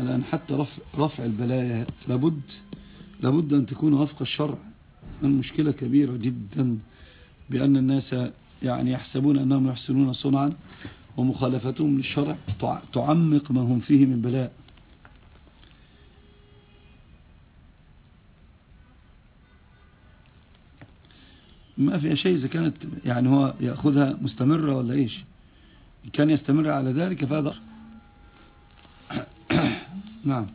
الآن حتى رفع, رفع البلايا لابد لابد أن تكون وفق الشرع. المشكلة كبيرة جدا بأن الناس يعني يحسبون أنهم يحسنون صنعا ومخالفتهم للشرع تعمق ما هم فيه من بلاء. ما فيها شيء إذا كانت يعني هو يأخذها مستمرة ولا إيش؟ كان يستمر على ذلك فهذا نعم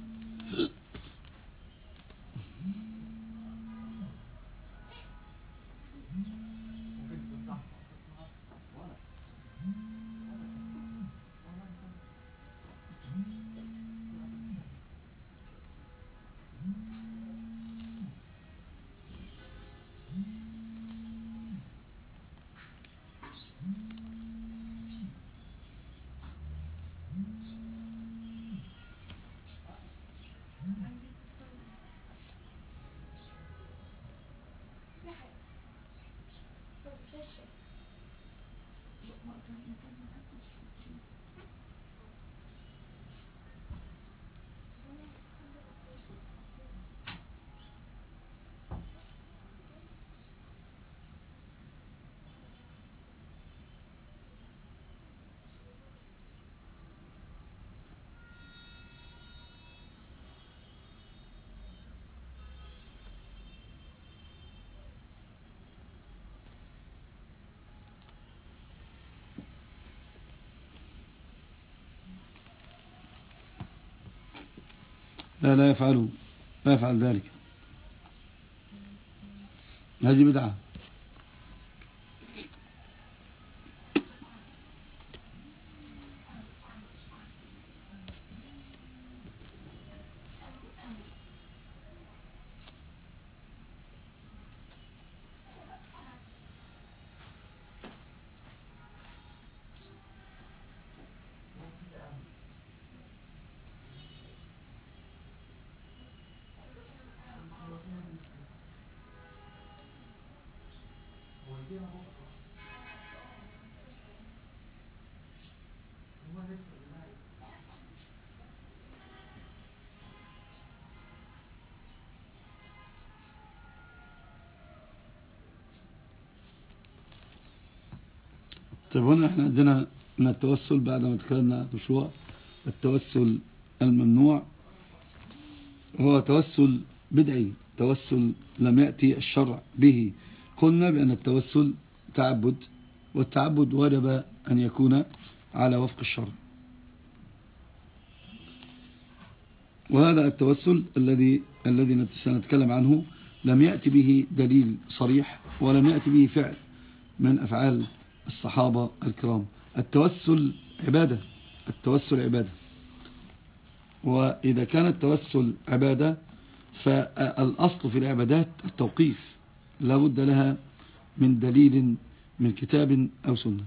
لا لا يفعل لا يفعل ذلك. هذه بدعة. طيب هنا إحنا عندنا من التوسل بعد ما تكلمنا بشوع التوسل الممنوع. هو توسل بدعي توسل لم يأتي الشرع به. قلنا بأن التوسل تعبد والتعبد وجب أن يكون على وفق الشرع. وهذا التوسل الذي الذي سنتكلم عنه لم يأتي به دليل صريح ولم يأتي به فعل من أفعال الصحابة الكرام. التوسل عبادة التوسل عبادة. وإذا كان التوسل عبادة فالأصل في العبادات التوقيف. لا بد لها من دليل من كتاب أو سنة.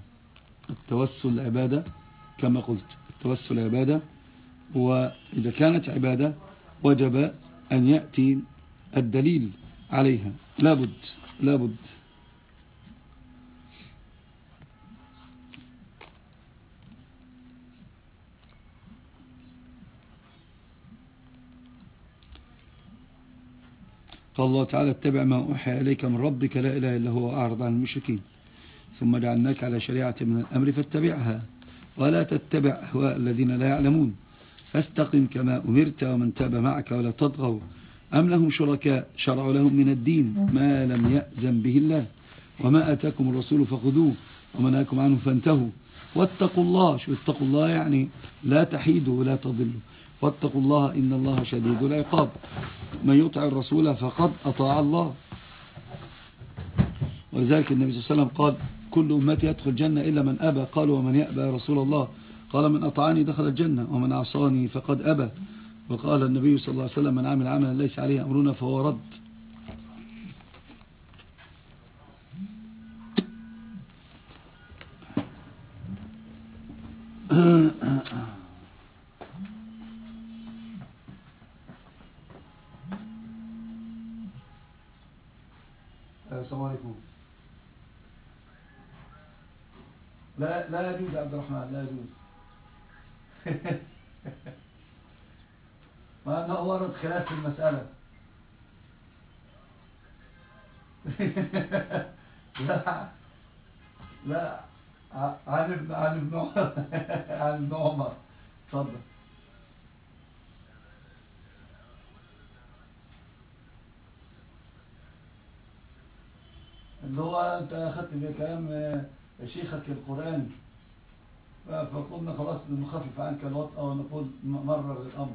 التوسل عبادة كما قلت. التوسل عبادة وإذا كانت عبادة وجب أن يأتي الدليل عليها. لابد لابد قال الله تعالى اتبع ما أوحى إليك من ربك لا إله إلا هو أعرض عن المشركين. ثم جعلناك على شريعة من الأمر فاتبعها. ولا تتبع أهواء الذين لا يعلمون. فاستقم كما أمرت ومن تاب معك ولا تطغوا. أم لهم شركاء؟ شرعوا لهم من الدين. ما لم يأذن به الله. وما أتاكم الرسول فخذوه وما نهاكم عنه فانتهوا. واتقوا الله. شو اتقوا الله يعني لا تحيدوا ولا تضلوا. واتقوا الله إن الله شديد العقاب. من يطع الرسول فقد أطاع الله. ولذلك النبي صلى الله عليه وسلم قال كل أمتي يدخل الجنة إلا من أبى. قالوا ومن يأبى يا رسول الله؟ قال من أطعني دخل الجنة ومن أعصاني فقد أبى. وقال النبي صلى الله عليه وسلم من عمل عملا ليس عليه أمرنا فهو رد. السلام عليكم لا لا يجوز عبد الرحمن لا يجوز. ما أنه ورد خلاف في المسألة. لا لا عن ابن عن ابن عن ابن عمر. اتفضل. اللي هو أنت أخذت بكلام شيخك القرآن. فقلنا خلاص نخفف عنك الوطء ونقول مرر الامر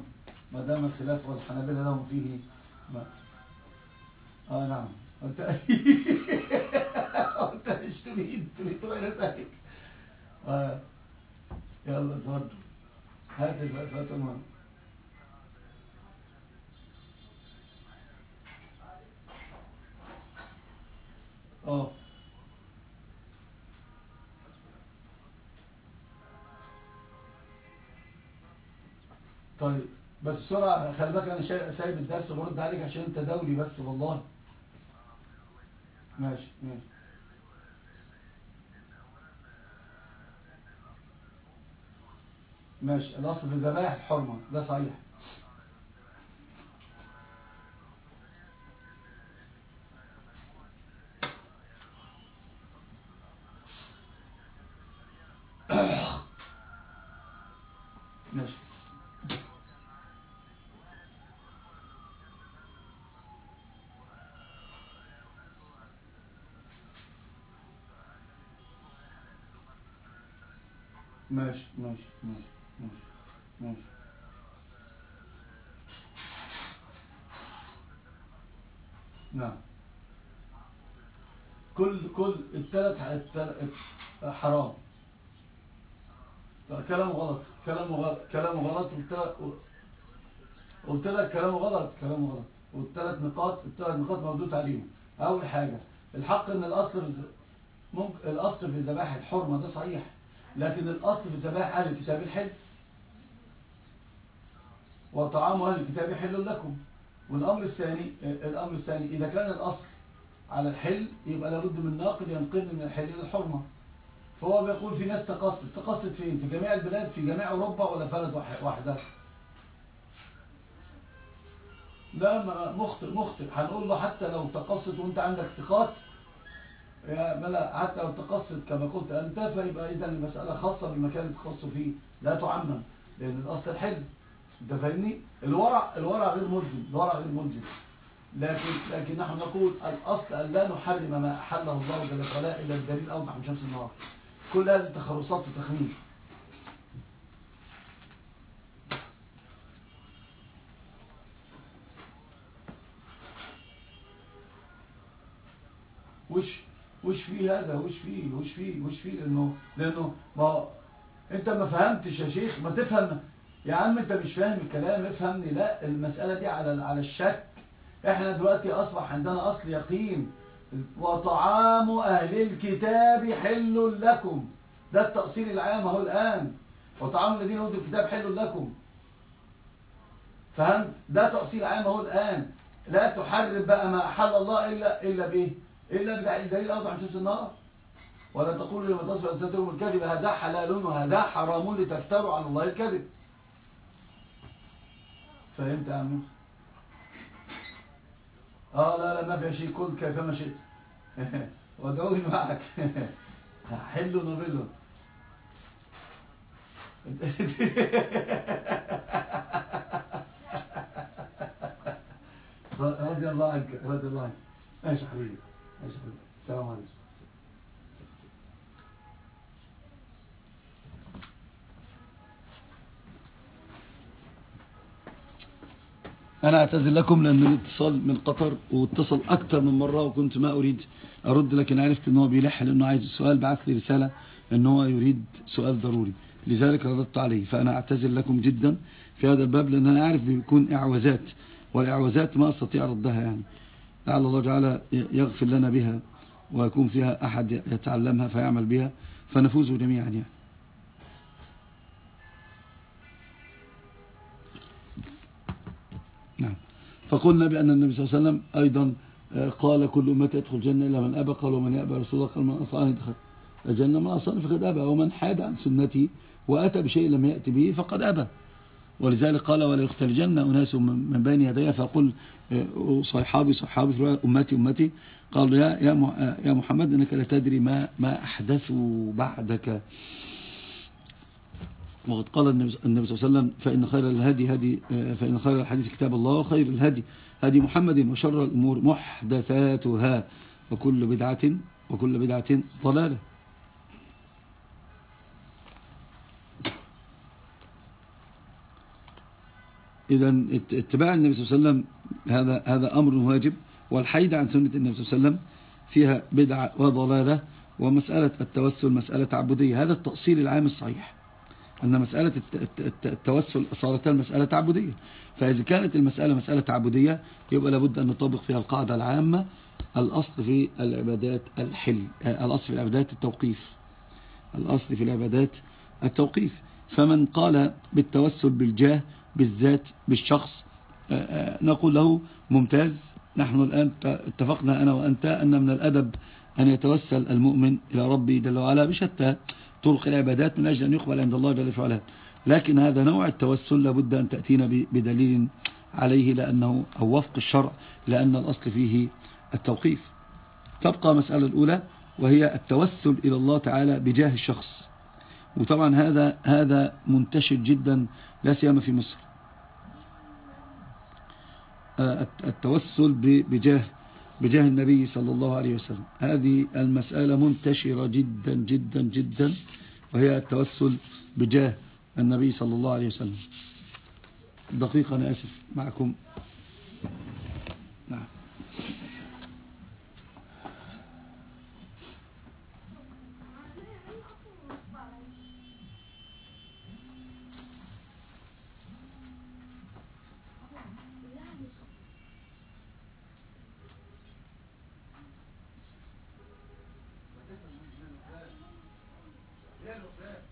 ما دام الخلاف والحنابلة لهم فيه ما. آه نعم. انت انت مش تريد تريد غير ذلك آه. يلا اتفضل هات الفاتحة المهم آه. طيب بس بسرعة خلي بالك أنا سايب الدرس وبرد عليك عشان أنت دولي بس والله. ماشي ماشي. ماشي الأصل في الذبائح الحرمة ده صحيح. ماشي ماشي ماشي ماشي ماشي. نعم. كل كل الثلاث حرام. كلام غلط كلام غلط كلام غلط قلت لك كلام غلط كلام غلط. والثلاث نقاط الثلاث نقاط مردود عليهم أول حاجة الحق إن الأصل ممكن الأصل في الذبائح الحرمة ده صحيح. لكن الأصل في ذبائح أهل الكتاب الحل وطعام أهل الكتاب حل لكم. والأمر الثاني الأمر الثاني إذا كان الأصل على الحل يبقى لابد من ناقل ينقل من الحل إلى الحرمة. فهو بيقول في ناس تقصد. تقصد فين؟ في جميع البلاد في جميع أوروبا ولا بلد واحدة؟ لا مخطئ مخطئ. هنقول له حتى لو تقصد وأنت عندك ثقات يا ملا حتى لو تقصد كما قلت أنت فيبقى إذا المسألة خاصة بالمكان اللي تخص فيه لا تعمم لأن الأصل الحل. أنت فاهمني؟ الورع الورع غير ملزم الورع غير ملزم. لكن لكن نحن نقول الأصل أن لا نحرم ما أحله الله جل وعلا إلا الدليل أوضح من شمس النهار. كل هذه التخرصات وتخمين. وش؟ وش فيه هذا؟ وش فيه وش فيه وش فيه لأنه لأنه ما أنت ما فهمتش يا شيخ ما تفهم. يا عم أنت مش فاهم الكلام افهمني. لا المسألة دي على على الشك. إحنا دلوقتي أصبح عندنا أصل يقين. وطعام أهل الكتاب حل لكم. ده التأصيل العام أهو الآن. وطعام الذين أوتوا الكتاب حل لكم. فهمت؟ ده تأصيل عام أهو الآن. لا تحرم بقى ما أحل الله إلا إلا بإيه إلا بدليل أوضح شمس النار؟ ولا تقولوا لما تصف أنساتهم الكذب هذا حلال وهذا حرام لتفتروا على الله الكذب. فهمت يا عمي آه لا لا ما في شيء. كل كيفما شئت. وادعوني معك. حل نبل رضي الله عنك رضي الله عنك. ماشي حبيبي. السلام عليكم أنا أعتذر لكم لأن الاتصال من قطر واتصل أكثر من مرة وكنت ما أريد أرد لكن عرفت أنه بيلح لأنه عايز السؤال بعث لي رسالة أنه يريد سؤال ضروري. لذلك رددت عليه. فأنا أعتذر لكم جدا في هذا الباب لأن أنا أعرف بيكون إعوازات والإعوازات ما أستطيع ردها يعني. لعل الله تعالى يغفر لنا بها ويكون فيها أحد يتعلمها فيعمل بها فنفوز جميعا يعني. نعم. فقلنا بأن النبي صلى الله عليه وسلم أيضا قال كل أمتي يدخل الجنة إلا من أبى قال ومن يأبى رسول الله قال من أصاني دخل الجنة. من أصاني فقد أبى ومن حاد عن سنتي وأتى بشيء لم يأتي به فقد أبى. ولذلك قال ولا يختلجن أناس من بين يدي فقل آه، صحابي صحابي في أمتي أمتي. قال يا يا محمد إنك لا تدري ما ما أحدثوا بعدك. وقد قال النبي صلى الله عليه وسلم فإن خير الهدي هدي آه، فإن خير الحديث كتاب الله وخير الهدي هدي محمد وشر الأمور محدثاتها. وكل بدعة وكل بدعة ضلالة. إذا اتباع النبي صلى الله عليه وسلم هذا هذا أمر واجب والحيد عن سنة النبي صلى الله عليه وسلم فيها بدعة وضلالة ومسألة التوسل مسألة عبودية هذا التأصيل العام الصحيح أن مسألة التوسل صارت المسألة تعبدية. فإذا كانت المسألة مسألة تعبدية يبقى لابد أن نطبق فيها القاعدة العامة الأصل في العبادات الحل الأصل في العبادات التوقيف. الأصل في العبادات التوقيف. فمن قال بالتوسل بالجاه بالذات بالشخص نقول له ممتاز نحن الآن اتفقنا أنا وأنت أن من الأدب أن يتوسل المؤمن إلى ربي جل وعلا بشتى طرق العبادات من أجل أن يقبل عند الله جل وعلا. لكن هذا نوع التوسل لابد أن تأتينا بدليل عليه لأنه أو وفق الشرع لأن الأصل فيه التوقيف. تبقى مسألة الأولى وهي التوسل إلى الله تعالى بجاه الشخص. وطبعا هذا هذا منتشر جدا لا سيما في مصر. آه، التوسل بجاه بجاه النبي صلى الله عليه وسلم. هذه المسألة منتشرة جدا جدا جدا وهي التوسل بجاه النبي صلى الله عليه وسلم. دقيقة أنا آسف معكم. handles that.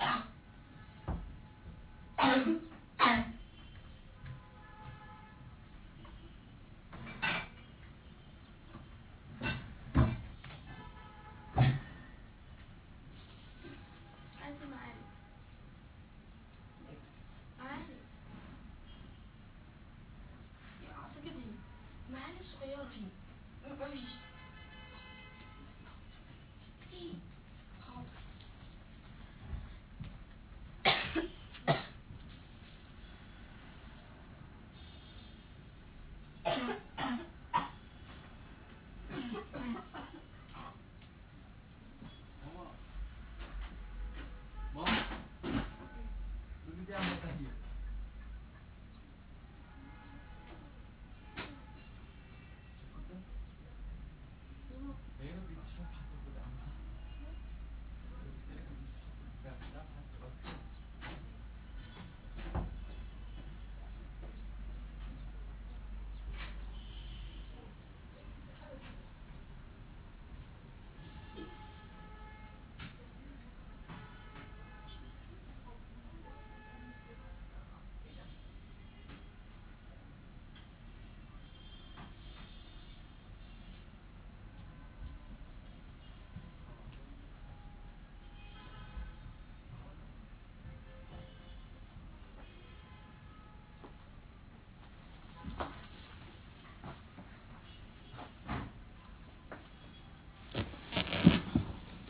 out.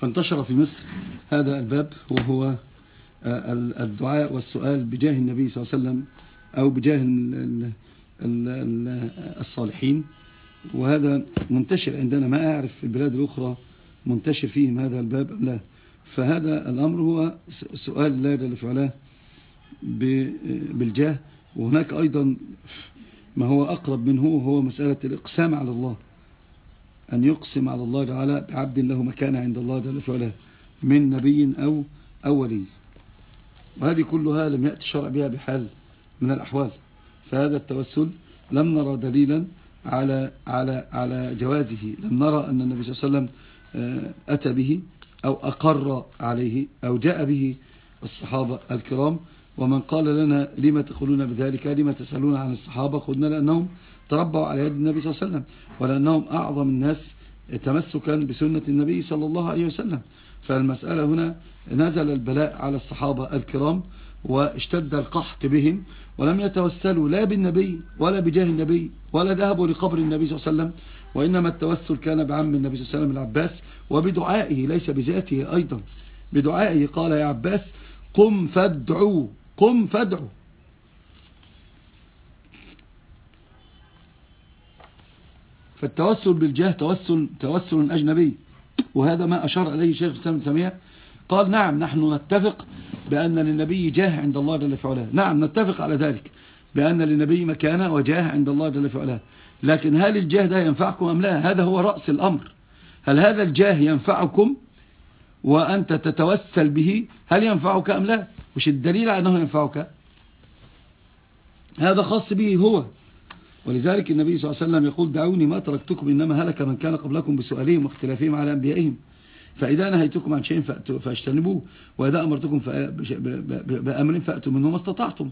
فانتشر في مصر هذا الباب وهو آه، الدعاء والسؤال بجاه النبي صلى الله عليه وسلم أو بجاه الصالحين. وهذا منتشر عندنا ما أعرف في البلاد الأخرى منتشر فيهم هذا الباب أم لا. فهذا الأمر هو سؤال لا جل في علاه بالجاه. وهناك أيضا ما هو أقرب منه هو مسألة الإقسام على الله. أن يقسم على الله تعالى بعبد له مكان عند الله جل في علاه من نبي أو أولي. وهذه كلها لم يأتي الشرع بها بحال من الأحوال. فهذا التوسل لم نرى دليلا على على على جوازه. لم نرى أن النبي صلى الله عليه وسلم آه، أتى به أو أقر عليه أو جاء به الصحابة الكرام. ومن قال لنا لما تقولون بذلك لما تسألون عن الصحابة قلنا لأنهم تربوا على يد النبي صلى الله عليه وسلم ولأنهم أعظم الناس تمسكا بسنة النبي صلى الله عليه وسلم. فالمسألة هنا نزل البلاء على الصحابة الكرام واشتد القحط بهم ولم يتوسلوا لا بالنبي ولا بجاه النبي ولا ذهبوا لقبر النبي صلى الله عليه وسلم وإنما التوسل كان بعم النبي صلى الله عليه وسلم العباس وبدعائه ليس بذاته أيضا. بدعائه قال يا عباس قم فادعوا قم فادعوا فالتوسل بالجاه توسل توسل أجنبي. وهذا ما أشار إليه شيخ الإسلام سمية قال نعم نحن نتفق بأن للنبي جاه عند الله جل في علاه. نعم نتفق على ذلك بأن للنبي مكانة وجاه عند الله جل في علاه. لكن هل الجاه ده ينفعكم أم لا؟ هذا هو رأس الأمر. هل هذا الجاه ينفعكم وأنت تتوسل به؟ هل ينفعك أم لا؟ مش الدليل على أنه ينفعك؟ هذا خاص به هو. ولذلك النبي صلى الله عليه وسلم يقول دعوني ما تركتكم إنما هلك من كان قبلكم بسؤالهم واختلافهم على أنبيائهم. فإذا نهيتكم عن شيء فاجتنبوه وإذا أمرتكم بأمر فأتوا منه ما استطعتم.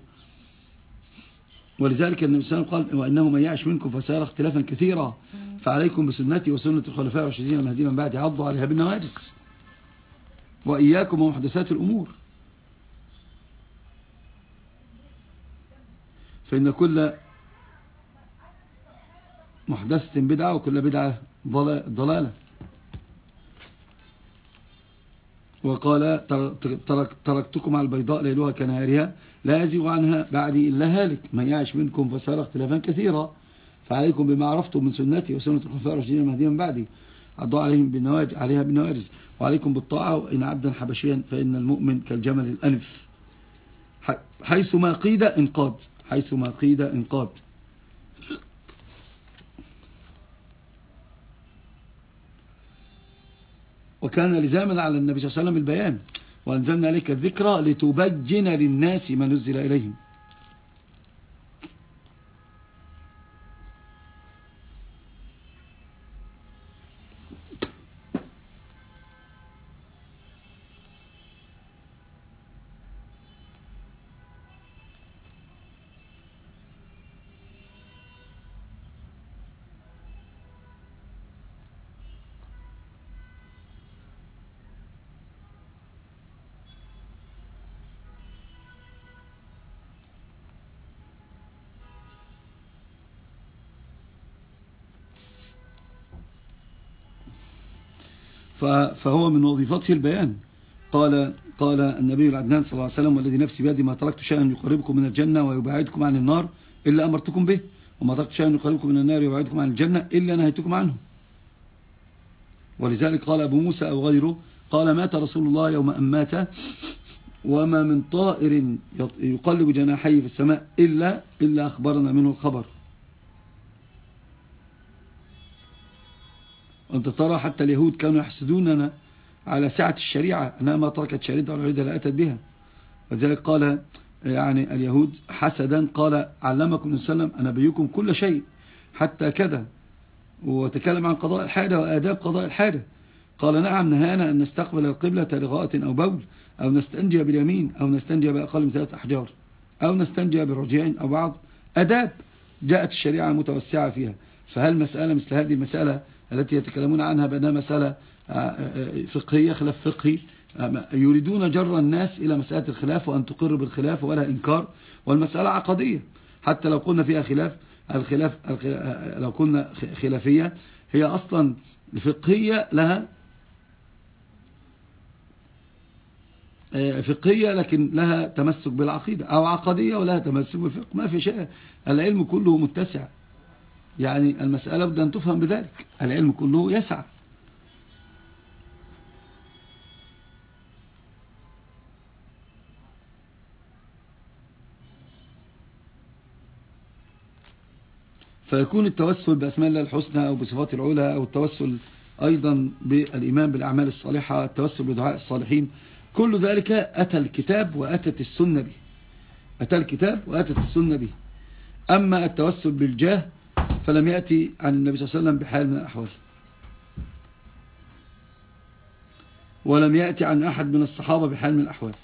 ولذلك النبي صلى الله عليه وسلم قال وإنه من يعش منكم فسيرى اختلافا كثيرا. فعليكم بسنتي وسنة الخلفاء الراشدين المهديين من بعد عضوا عليها بالنواجس وإياكم ومحدثات الأمور. فإن كل محدثة بدعة وكل بدعة ضلالة وقال ترك تركتكم على البيضاء ليلها كنهارها لا يزيغ عنها بعدي إلا هالك من يعش منكم فسار اختلافا كثيرا. فعليكم بما عرفتم من سنتي وسنة الخلفاء الراشدين المهديين من بعدي. عضوا عليهم بالنواج عليها بالنواجز وعليكم بالطاعة وإن عبدا حبشيا فإن المؤمن كالجمل الأنف. حيث ما قيد إنقاد. حيث ما قيد إنقاد. وكان لزاما على النبي صلى الله عليه وسلم البيان. وأنزلنا عليك الذكرى لتبجن للناس ما نزل إليهم. فهو من وظيفته البيان. قال قال النبي العدنان صلى الله عليه وسلم والذي نفسي بيدي ما تركت شيئا يقربكم من الجنة ويبعدكم عن النار إلا أمرتكم به وما تركت شيئا يقربكم من النار ويبعدكم عن الجنة إلا نهيتكم عنه. ولذلك قال أبو موسى أو غيره قال مات رسول الله يوم أن مات وما من طائر يقلب جناحيه في السماء إلا, إلا أخبرنا منه الخبر. وأنت ترى حتى اليهود كانوا يحسدوننا على سعة الشريعة. أنها ما تركت شريعة العيدة لا أتت بها. وذلك قال يعني اليهود حسدا قال علمكم وسلم نبيكم كل شيء حتى كذا. وتكلم عن قضاء الحاجة وآداب قضاء الحاجة قال نعم نهانا أن نستقبل القبلة لغاءة أو بول أو نستنجي باليمين أو نستنجي بأقل من ثلاث أحجار أو نستنجي برجعين أو بعض. أداب جاءت الشريعة متوسعة فيها. فهل مسألة مثل هذه المسألة التي يتكلمون عنها بأنها مسألة آه، آه، فقهية خلاف فقهي. آه، يريدون جر الناس إلى مسألة الخلاف وأن تقر بالخلاف ولا إنكار والمسألة عقدية. حتى لو قلنا فيها خلاف الخلاف لو قلنا خلافية هي أصلا فقهية لها آه، فقهية لكن لها تمسك بالعقيدة أو عقدية ولها تمسك بالفقه. ما في شيء العلم كله متسع. يعني المسألة بدأ أن تفهم بذلك. العلم كله يسع فيكون التوسل بأسماء الله الحسنى أو بصفات العلى أو التوسل أيضا بالإيمان بالأعمال الصالحة التوسل بدعاء الصالحين كل ذلك أتى الكتاب وأتت السنة به. أتى الكتاب وأتت السنة به. أما التوسل بالجاه فلم يأتي عن النبي صلى الله عليه وسلم بحال من الأحوال. ولم يأتي عن أحد من الصحابة بحال من الأحوال.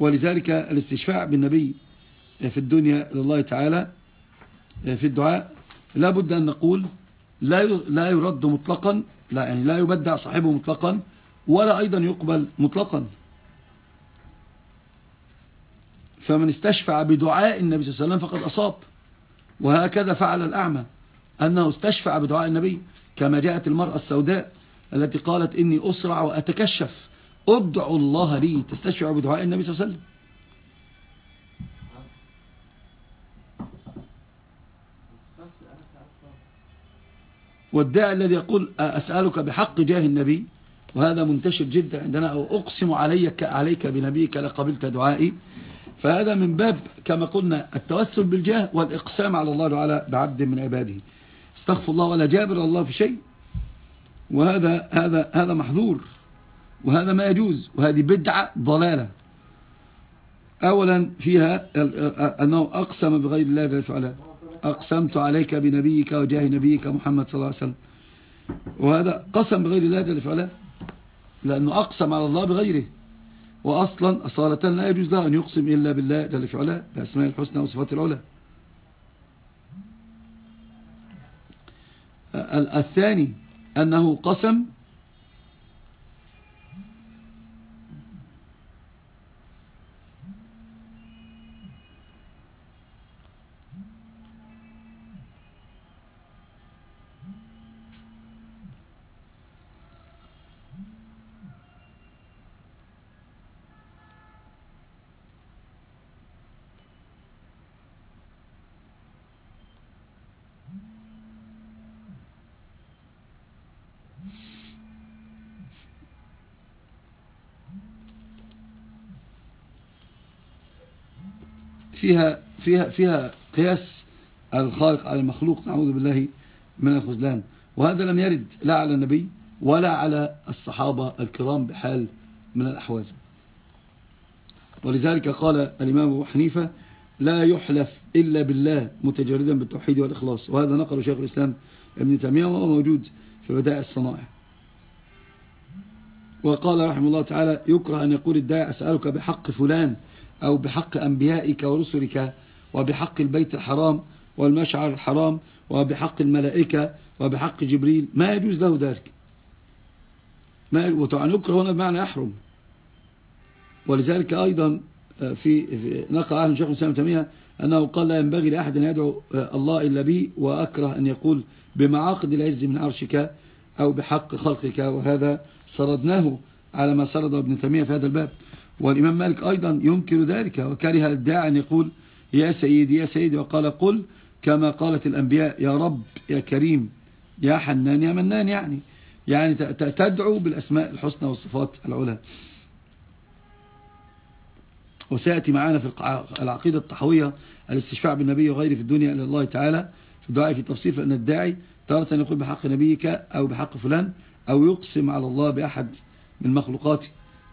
ولذلك الاستشفاع بالنبي في الدنيا لله تعالى في الدعاء لا بد أن نقول لا لا يرد مطلقا لا يعني لا يبدع صاحبه مطلقا ولا أيضا يقبل مطلقا. فمن استشفع بدعاء النبي صلى الله عليه وسلم فقد أصاب. وهكذا فعل الأعمى أنه استشفع بدعاء النبي كما جاءت المرأة السوداء التي قالت إني أسرع وأتكشف ادعوا الله لي تستشفع بدعاء النبي صلى الله عليه وسلم. والداعي الذي يقول أسألك بحق جاه النبي وهذا منتشر جدا عندنا أو أقسم عليك عليك بنبيك لقبلت دعائي فهذا من باب كما قلنا التوسل بالجاه والإقسام على الله تعالى بعبد من عباده. استغفر الله ولا جابر الله في شيء. وهذا هذا هذا محظور وهذا ما يجوز. وهذه بدعة ضلالة. أولا فيها أنه أقسم بغير الله جل وعلا. أقسمت عليك بنبيك وجاه نبيك محمد صلى الله عليه وسلم. وهذا قسم بغير الله جل وعلا. لأنه أقسم على الله بغيره. وأصلا أصالة لا يجوز له أن يقسم إلا بالله جل في علاه بأسماء الحسنى وصفات العلا الثاني أنه قسم فيها فيها فيها قياس الخالق على المخلوق نعوذ بالله من الخذلان. وهذا لم يرد لا على النبي ولا على الصحابة الكرام بحال من الأحوال. ولذلك قال الإمام أبو حنيفة لا يحلف إلا بالله متجردا بالتوحيد والإخلاص وهذا نقل شيخ الإسلام ابن تيمية وهو موجود في بدائع الصنائع. وقال رحمه الله تعالى يكره أن يقول الداعي أسألك بحق فلان أو بحق أنبيائك ورسلك وبحق البيت الحرام والمشعر الحرام وبحق الملائكة وبحق جبريل. ما يجوز له ذلك. ما وطبعا يكره هنا بمعنى يحرم. ولذلك أيضا آه، في, نقل أهل الشيخ الإسلام تيمية أنه قال لا ينبغي لأحد أن يدعو آه، الله إلا به وأكره أن يقول بمعاقد العز من عرشك أو بحق خلقك. وهذا سردناه على ما سرده ابن تيمية في هذا الباب. والإمام مالك أيضا ينكر ذلك وكره الداعي أن يقول يا سيدي يا سيدي وقال قل كما قالت الأنبياء يا رب يا كريم يا حنان يا منان يعني يعني تدعو بالأسماء الحسنى والصفات العلى. وسيأتي معنا في العقيدة الطحوية الاستشفاع بالنبي وغيره في الدنيا إلى الله تعالى في الدعاء في التفصيل فإن الداعي تارة يقول بحق نبيك أو بحق فلان أو يقسم على الله بأحد من مخلوقاته.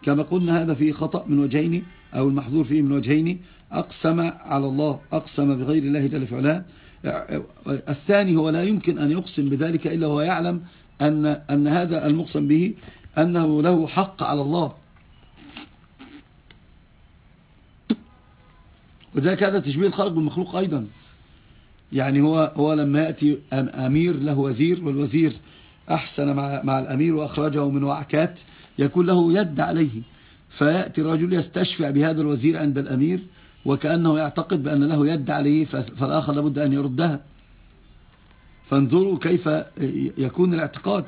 كما قلنا هذا فيه خطأ من وجهين أو المحظور فيه من وجهين. أقسم على الله أقسم بغير الله جل فعلا الثاني هو لا يمكن أن يقسم بذلك إلا هو يعلم أن, أن هذا المقسم به أنه له حق على الله. وذلك هذا تشبيه الخلق بالمخلوق أيضا. يعني هو هو لما يأتي أمير له وزير والوزير أحسن مع, مع الأمير وأخرجه من وعكات. يكون له يد عليه. فيأتي الرجل يستشفع بهذا الوزير عند الأمير وكأنه يعتقد بأن له يد عليه فالآخر لابد أن يردها. فانظروا كيف يكون الاعتقاد.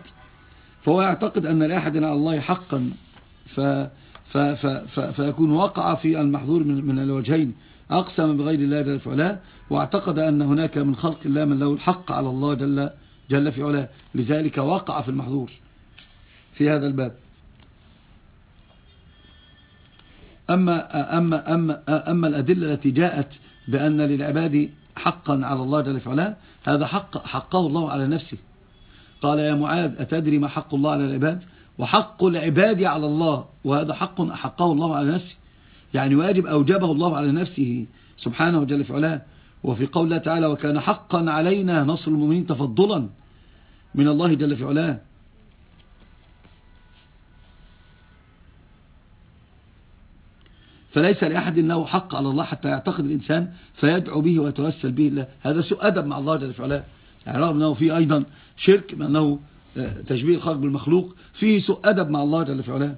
فهو يعتقد أن لأحد على الله حقا. ف ف ف ف فيكون وقع في المحظور من, من الوجهين. أقسم بغير الله جل في علاه واعتقد أن هناك من خلق الله من له الحق على الله جل, جل في علاه. لذلك وقع في المحظور في هذا الباب. أما, أما, أما, أما الأدلة التي جاءت بأن للعباد حقا على الله جل في علاه هذا حق حقه الله على نفسه. قال يا معاذ أتدري ما حق الله على العباد؟ وحق العباد على الله وهذا حق أحقه الله على نفسه. يعني واجب أوجبه الله على نفسه سبحانه جل في علاه وفي قوله تعالى وكان حقا علينا نصر المؤمنين تفضلا من الله جل في فليس لأحد له حق على الله حتى يعتقد الإنسان فيدعو به ويتوسل به الله هذا سوء أدب مع الله جل في علاه. يعني رغم أنه فيه أيضا شرك أنه آه، تشبيه الخلق بالمخلوق فيه سوء أدب مع الله جل في علاه.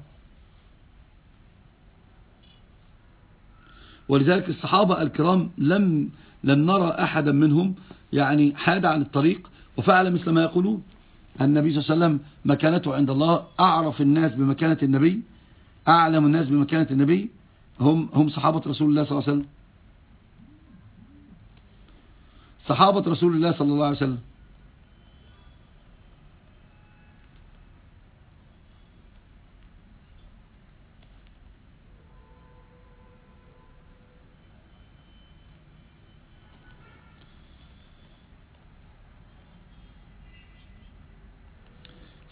ولذلك الصحابة الكرام لم لم نرى أحدا منهم يعني حاد عن الطريق وفعل مثل ما يقولون. النبي صلى الله عليه وسلم مكانته عند الله أعرف الناس بمكانة النبي أعلم الناس بمكانة النبي هم هم صحابة رسول الله صلى الله عليه وسلم. صحابة رسول الله صلى الله عليه وسلم.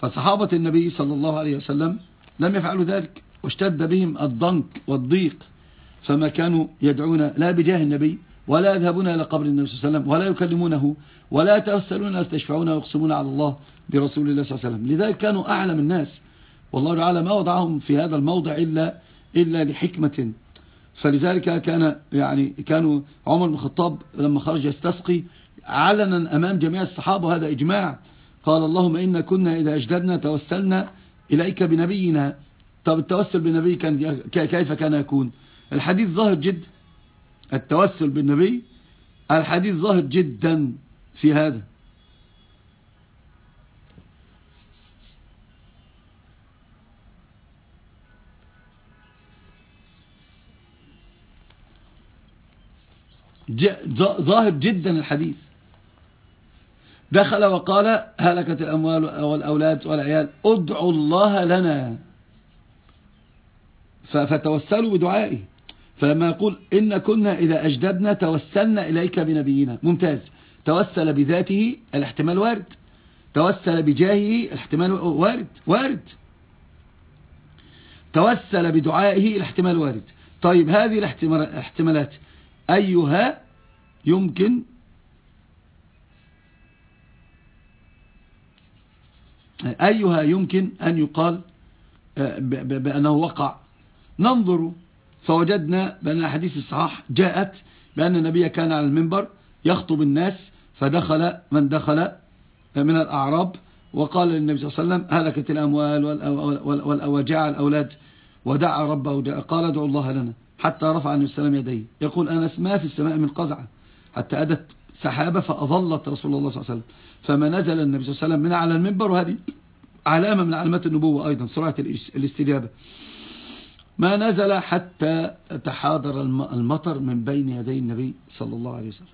فصحابة النبي صلى الله عليه وسلم لم يفعلوا ذلك. واشتد بهم الضنك والضيق فما كانوا يدعون لا بجاه النبي ولا يذهبون إلى قبر النبي صلى الله عليه وسلم ولا يكلمونه ولا يتوسلون ويستشفعون ويقسمون على الله برسول الله صلى الله عليه وسلم. لذلك كانوا أعلم الناس. والله تعالى ما وضعهم في هذا الموضع إلا, إلا لحكمة. فلذلك كان يعني كانوا عمر بن الخطاب لما خرج يستسقي علنا أمام جميع الصحابة هذا إجماع. قال اللهم إن كنا إذا أجددنا توسلنا إليك بنبينا. طب التوسل بالنبي كان كيف كان يكون؟ الحديث ظاهر جدا التوسل بالنبي الحديث ظاهر جدا في هذا. ظاهر جدا الحديث. دخل وقال هلكت الأموال والأولاد والعيال. ادعوا الله لنا. فتوسلوا بدعائه. فلما يقول إن كنا إذا أجددنا توسلنا إليك بنبينا. ممتاز. توسل بذاته الاحتمال وارد. توسل بجاهه الاحتمال وارد. وارد. توسل بدعائه الاحتمال وارد. طيب هذه الاحتمالات. أيها يمكن أيها يمكن أن يقال آه، بأنه وقع ننظر فوجدنا بأن حديث الصحاح جاءت بأن النبي كان على المنبر يخطب الناس فدخل من دخل من الأعراب وقال للنبي صلى الله عليه وسلم هلكت الأموال والأوجاع الأولاد ودعا ربه قال ادعوا الله لنا حتى رفع النبي صلى الله عليه وسلم يديه. يقول أنا اسمع في السماء من قزعة. حتى أدت سحابة فأظلت رسول الله صلى الله عليه وسلم. فما نزل النبي صلى الله عليه وسلم من على المنبر وهذه علامة من علامات النبوة أيضا سرعة الاستجابة. ما نزل حتى تحاضر المطر من بين يدي النبي صلى الله عليه وسلم.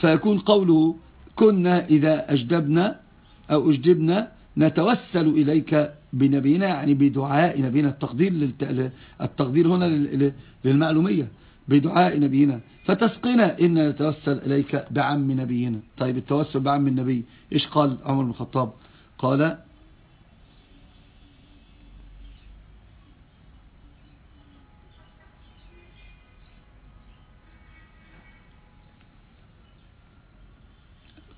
فيكون قوله كنا إذا أجدبنا أو أجدبنا نتوسل إليك بنبينا يعني بدعاء نبينا التقدير التقدير هنا للمعلومية. بدعاء نبينا. فتسقنا إن نتوسل إليك بعم نبينا. طيب التوسل بعم النبي إيش قال عمر بن الخطاب؟ قال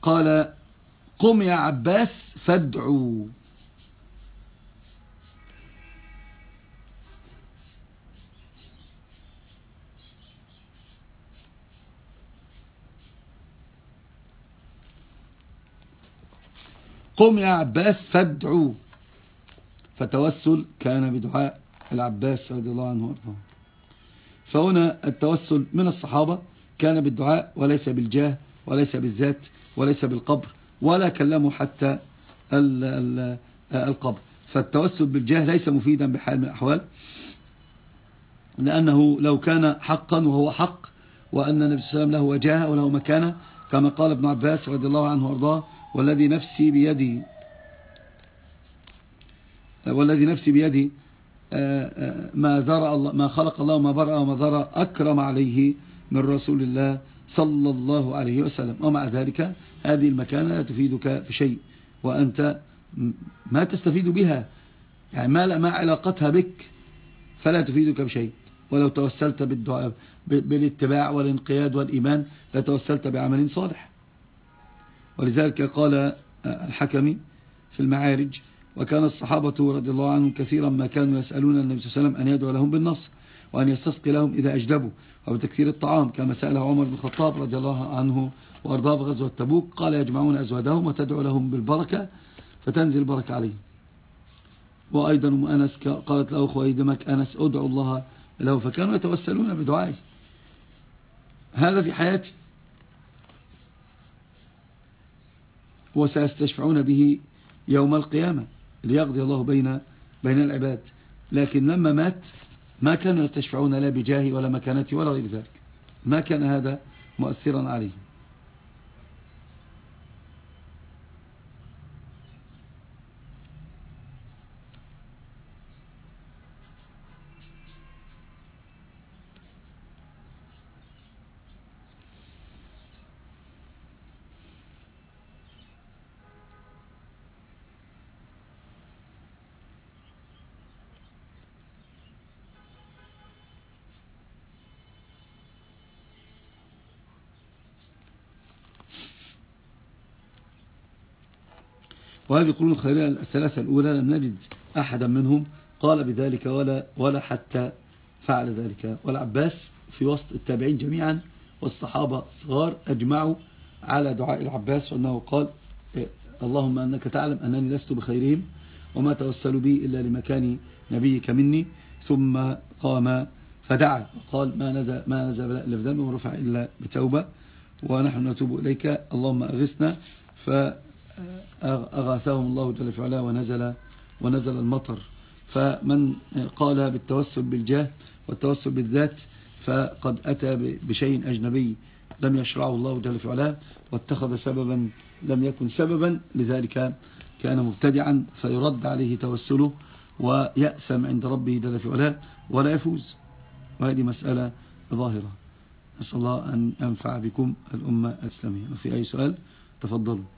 قال قم يا عباس فادعوا قم يا عباس فادعوا فتوسل كان بدعاء العباس رضي الله عنه وارضاه. فهنا التوسل من الصحابة كان بالدعاء وليس بالجاه وليس بالذات وليس بالقبر ولا كلموا حتى القبر. فالتوسل بالجاه ليس مفيدا بحال من الأحوال لأنه لو كان حقا وهو حق وأن النبي صلى الله عليه وسلم له وجاهه وله مكانه كما قال ابن عباس رضي الله عنه وارضاه والذي نفسي بيدي. والذي نفسي بيدي آه، آه، ما ذرأ الله ما خلق الله وما برأ وما ذرأ أكرم عليه من رسول الله صلى الله عليه وسلم. ومع ذلك هذه المكانة لا تفيدك بشيء وأنت ما تستفيد بها. يعني ما ما علاقتها بك فلا تفيدك بشيء. ولو توسلت بالدعاء بالاتباع والانقياد والإيمان لتوسلت بعمل صالح. ولذلك قال الحكمي في المعارج وكان الصحابة رضي الله عنهم كثيرا ما كانوا يسألون النبي صلى الله عليه وسلم أن يدعو لهم بالنصر وأن يستسقي لهم إذا أجدبوا وبتكثير الطعام كما سأله عمر بن الخطاب رضي الله عنه وأرضاه في غزوة تبوك قال يجمعون أزوادهم وتدعو لهم بالبركة فتنزل البركة عليهم. وأيضا أم أنس قالت له خويدمك أنس أدعو الله له. فكانوا يتوسلون بدعائه. هذا في حياتي. وسيستشفعون به يوم القيامة ليقضي الله بين بين العباد. لكن لما مات ما كانوا يستشفعون لا بجاهي ولا مكانتي ولا غير ذلك. ما كان هذا مؤثرا عليه وهذه القرون الخيرية الثلاثة الأولى لم نجد أحدا منهم؟ قال بذلك ولا, ولا حتى فعل ذلك. والعباس في وسط التابعين جميعا والصحابة الصغار أجمعوا على دعاء العباس وأنه قال اللهم أنك تعلم أنني لست بخيرهم وما توسل بي إلا لمكان نبيك مني. ثم قام فدعا وقال ما نزل, ما نزل إلا بدم ورفع إلا بتوبة ونحن نتوب إليك. اللهم أغثنا أغاثهم الله جل وعلا ونزل, ونزل المطر. فمن قال بالتوسل بالجاه والتوسل بالذات فقد أتى بشيء أجنبي لم يشرعه الله جل وعلا واتخذ سببا لم يكن سببا لذلك كان مبتدعا فيرد عليه توسله ويأسم عند ربه جل وعلا ولا يفوز. وهذه مسألة ظاهرة. نسأل الله أن ينفع بكم الأمة الإسلامية. وفي أي سؤال تفضلوا.